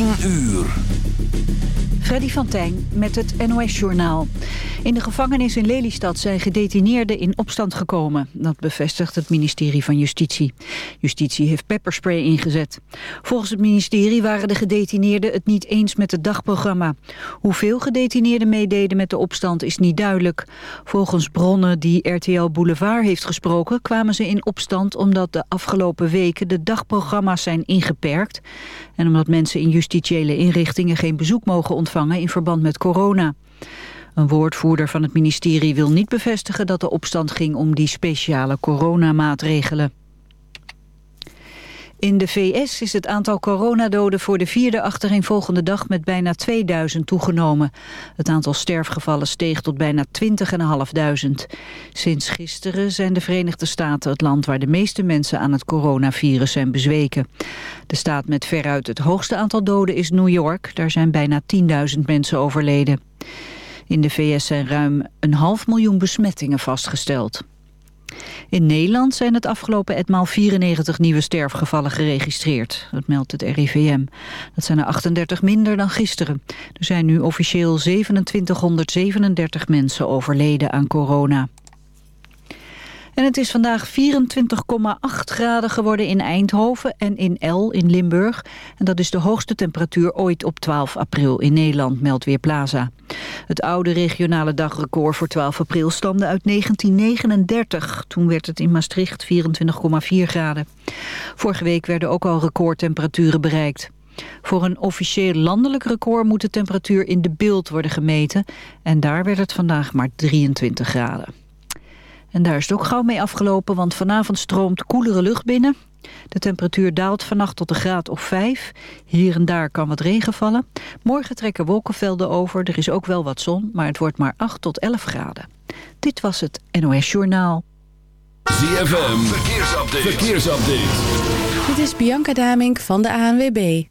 10 uur. Freddy van Tijn met het NOS-journaal. In de gevangenis in Lelystad zijn gedetineerden in opstand gekomen. Dat bevestigt het ministerie van Justitie. Justitie heeft pepperspray ingezet. Volgens het ministerie waren de gedetineerden het niet eens met het dagprogramma. Hoeveel gedetineerden meededen met de opstand is niet duidelijk. Volgens bronnen die RTL Boulevard heeft gesproken... kwamen ze in opstand omdat de afgelopen weken de dagprogramma's zijn ingeperkt... en omdat mensen in justitiële inrichtingen geen bezoek mogen ontvangen in verband met corona. Een woordvoerder van het ministerie wil niet bevestigen dat de opstand ging om die speciale coronamaatregelen. In de VS is het aantal coronadoden voor de vierde achtereenvolgende dag met bijna 2000 toegenomen. Het aantal sterfgevallen steeg tot bijna 20.500. Sinds gisteren zijn de Verenigde Staten het land waar de meeste mensen aan het coronavirus zijn bezweken. De staat met veruit het hoogste aantal doden is New York. Daar zijn bijna 10.000 mensen overleden. In de VS zijn ruim een half miljoen besmettingen vastgesteld. In Nederland zijn het afgelopen etmaal 94 nieuwe sterfgevallen geregistreerd. Dat meldt het RIVM. Dat zijn er 38 minder dan gisteren. Er zijn nu officieel 2737 mensen overleden aan corona. En het is vandaag 24,8 graden geworden in Eindhoven en in El in Limburg. En dat is de hoogste temperatuur ooit op 12 april in Nederland, meldt Weerplaza. Het oude regionale dagrecord voor 12 april stamde uit 1939. Toen werd het in Maastricht 24,4 graden. Vorige week werden ook al recordtemperaturen bereikt. Voor een officieel landelijk record moet de temperatuur in de beeld worden gemeten. En daar werd het vandaag maar 23 graden. En daar is het ook gauw mee afgelopen, want vanavond stroomt koelere lucht binnen. De temperatuur daalt vannacht tot een graad of 5. Hier en daar kan wat regen vallen. Morgen trekken wolkenvelden over. Er is ook wel wat zon, maar het wordt maar 8 tot 11 graden. Dit was het NOS Journaal. ZFM, verkeersupdate. verkeersupdate. Dit is Bianca Damink van de ANWB.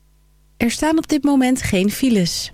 Er staan op dit moment geen files.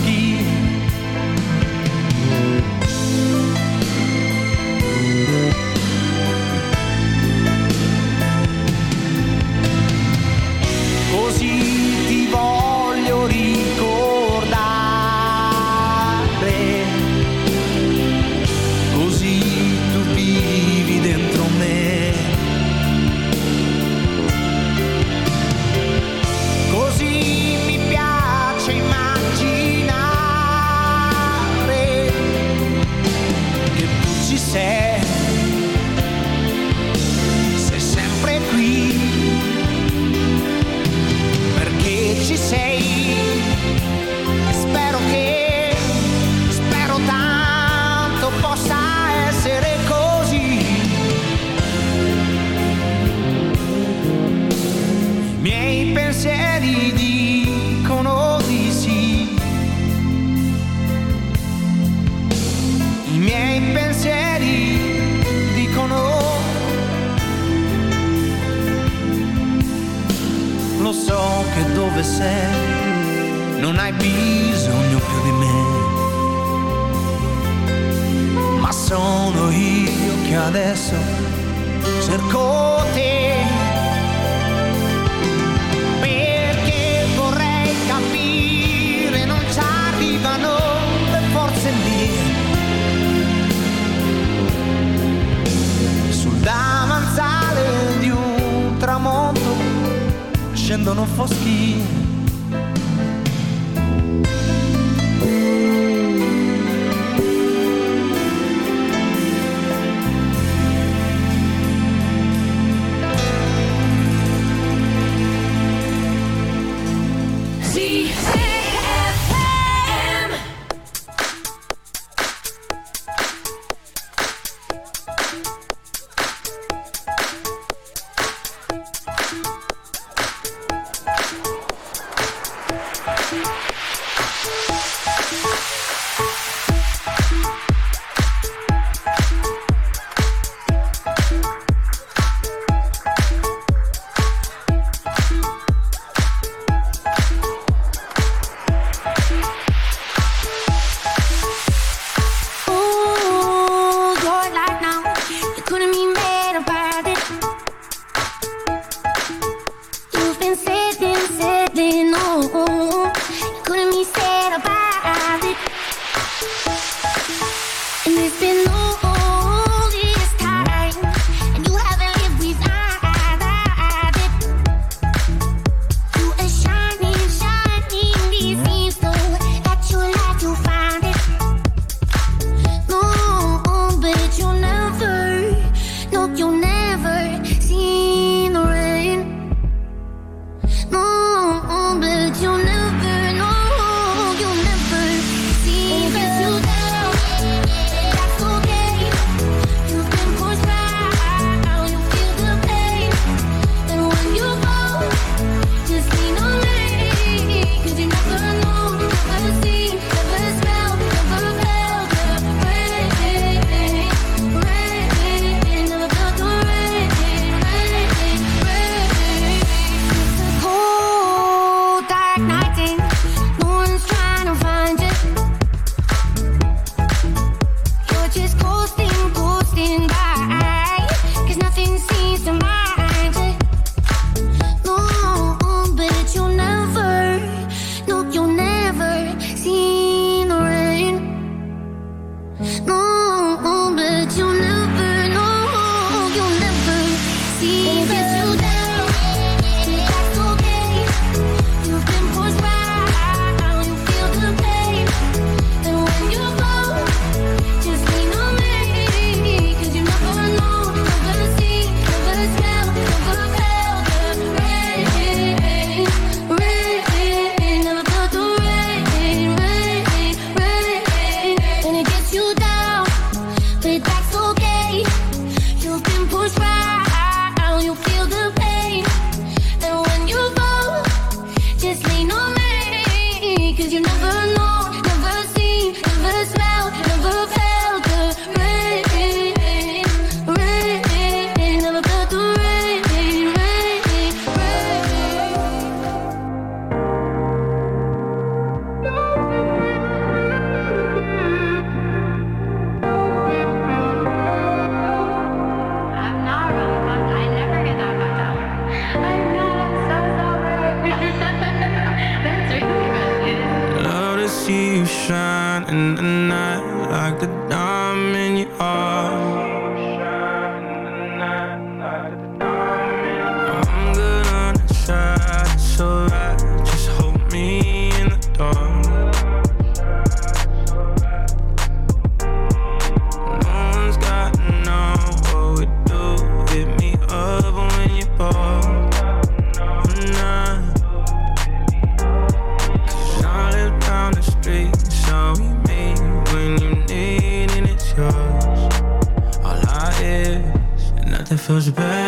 feels bad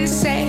and say,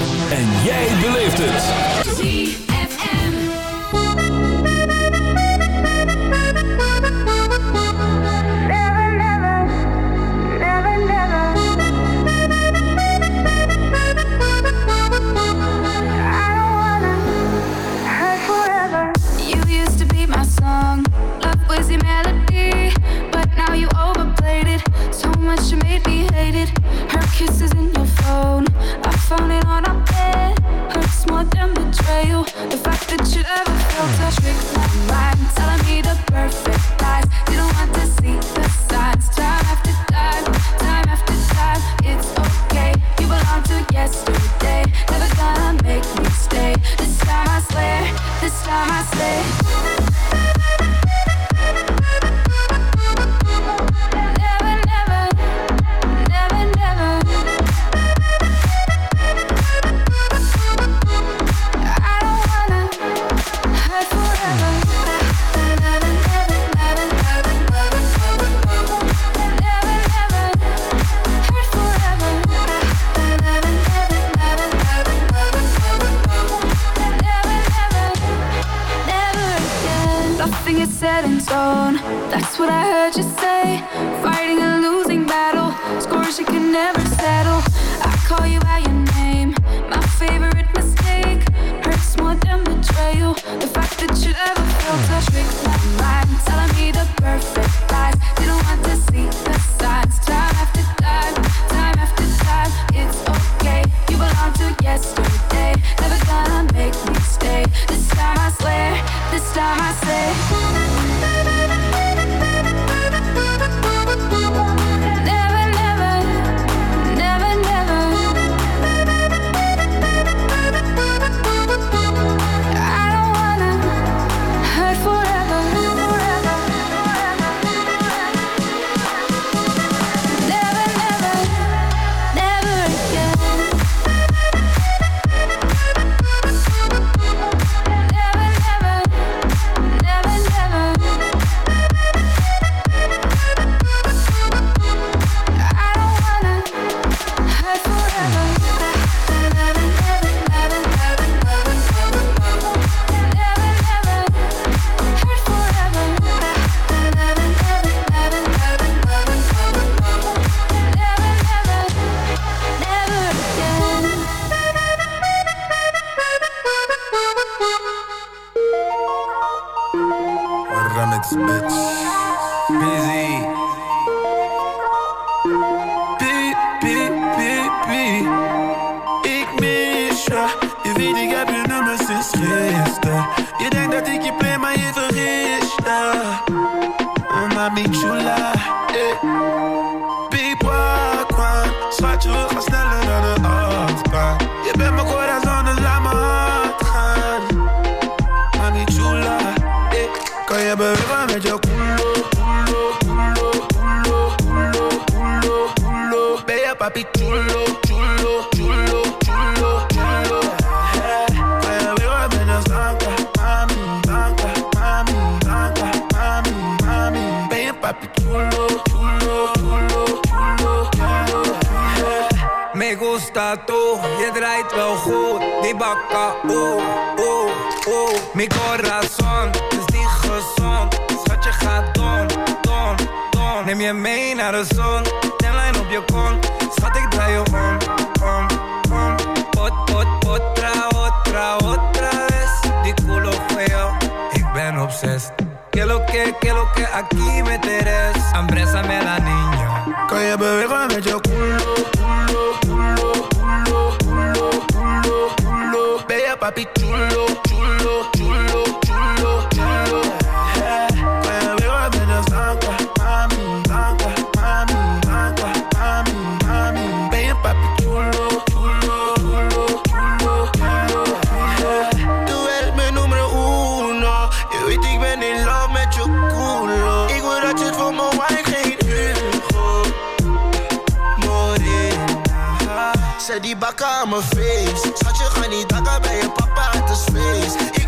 zet die bakken aan mijn face. Schat, je gaat niet dagen bij je papa, het is feest.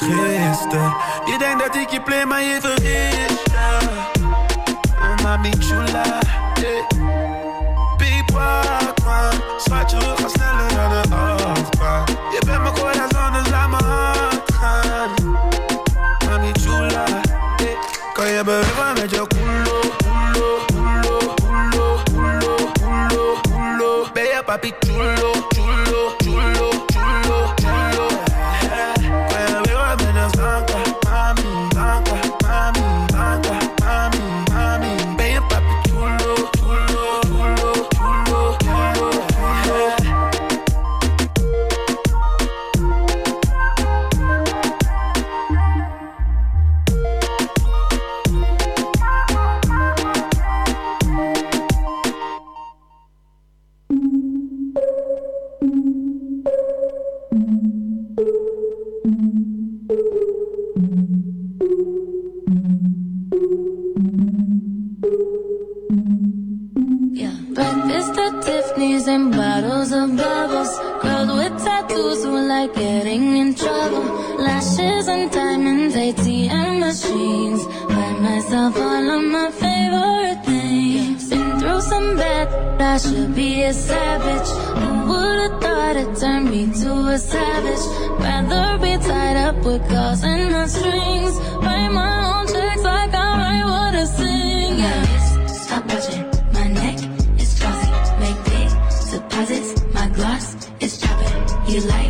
gisteren. Je denkt dat ik je play, maar je vergeet Oh, mami chula Big Walk, man. Schat, je gaat sneller dan een achtbaan Je bent mijn als anders laat mijn hart gaan. Mami chula Kan je bewegen met je culo, culo, culo, culo, culo, culo Ben je papi chula getting in trouble. Lashes and diamonds, ATM machines. Buy myself all of my favorite things. Been through some bad, I should be a savage. Who would've thought it turned me to a savage? Rather be tied up with calls and my strings. Write my own checks like I write what I sing. Yeah. Stop watching. My neck is glossy. Make big deposits. My gloss is chopping. You like?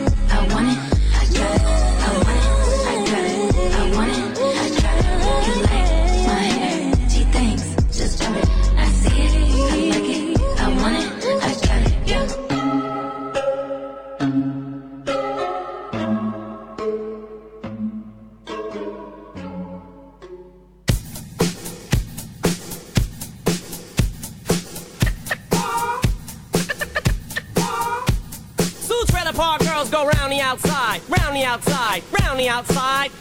outside.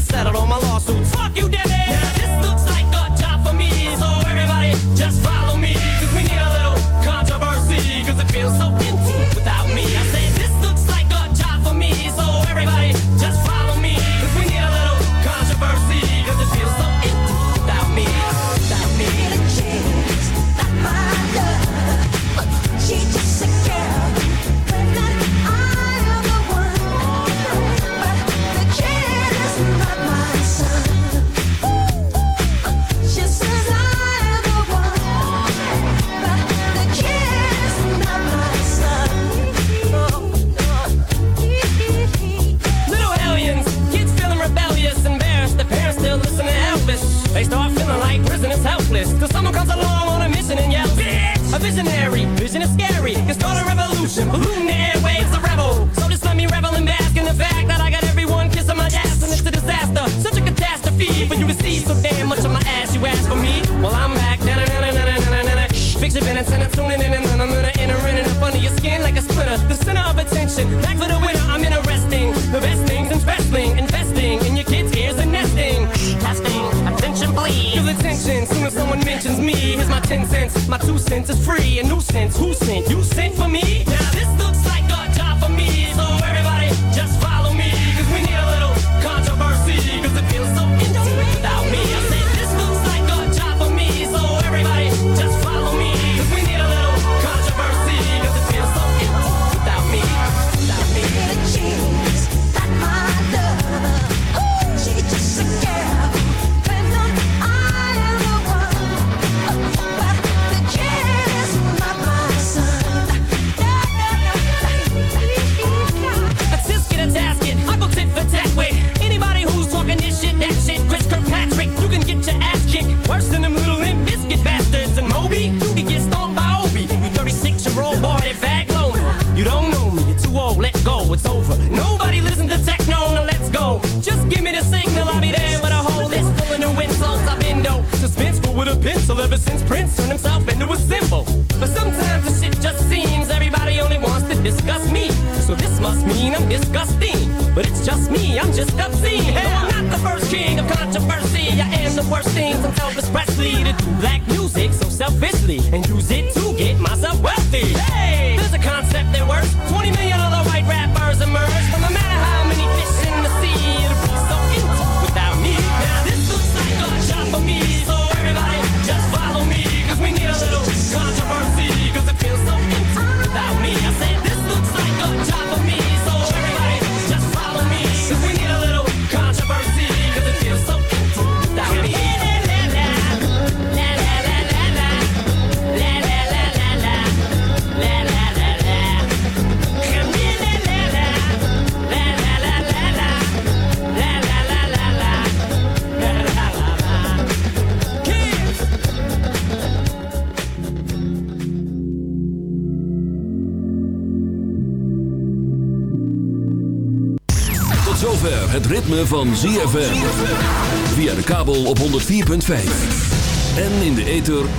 settled all my lawsuits. Fuck you,